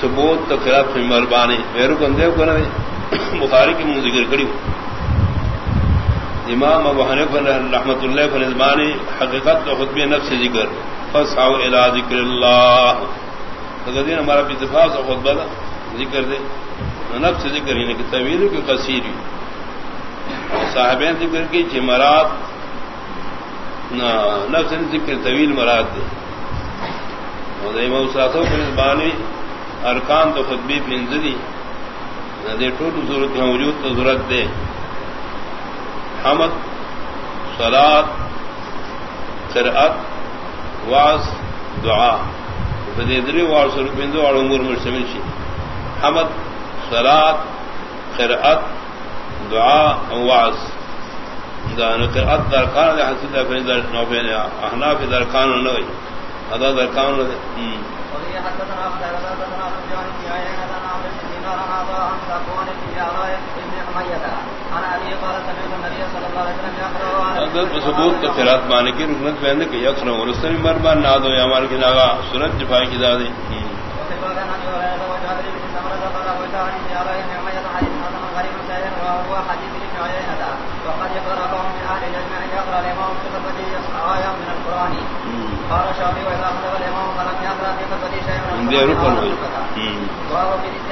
ثبوت تو خلاف مہربانی میرے کو اندے کو بخاری کی منہ ذکر کری۔ امام ابو حنیف رحمت اللہ فنزمانی حقیقت تو خطبی نفس ذکر۔ فسعو الى ذکر اللہ۔ دین ہمارا بھی اتفاق سے خطبہ دا، ذکر دے۔ نفس ذکر ہی کہ طویل کی قصیر صاحبین ذکر کی جمرات نفس ذکر طویل مراد دے بانی ارکان تو خطبی پنزدی دے ٹوٹو ضرورت موجود تو ضرورت دے حمد سلاد قرأت واس دعا. فدے دری وار سر پندو اور امور مرسمل شی حمد سلاد قرأت، دعا واس دان قرأت درکان دے حسد فیندر نوبین احناف درکان نوئی ادا درکان ثبوت خیرات مانے کی رکنت پہننے کے یقر ورستن مربان نہ دو ہمارے کی ناگا سنت جفائی کی دادی قال شافعي واذا خطب الامام فلم يقرا في خطبه شيئا ركن